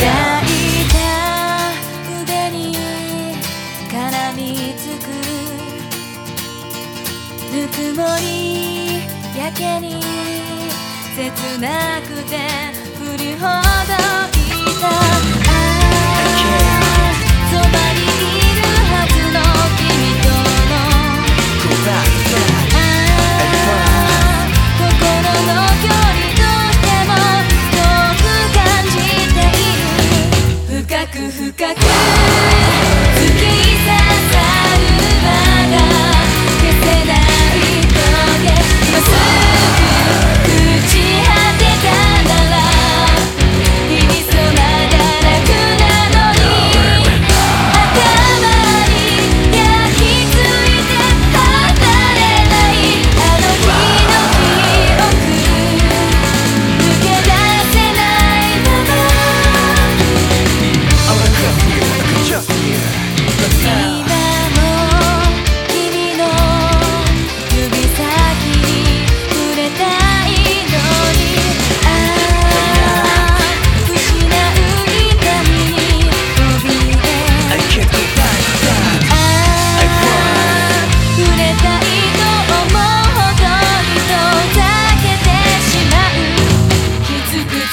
焼いた腕に絡みつく」「温もりやけに切なくて振りほどいたく深く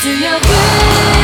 to a good.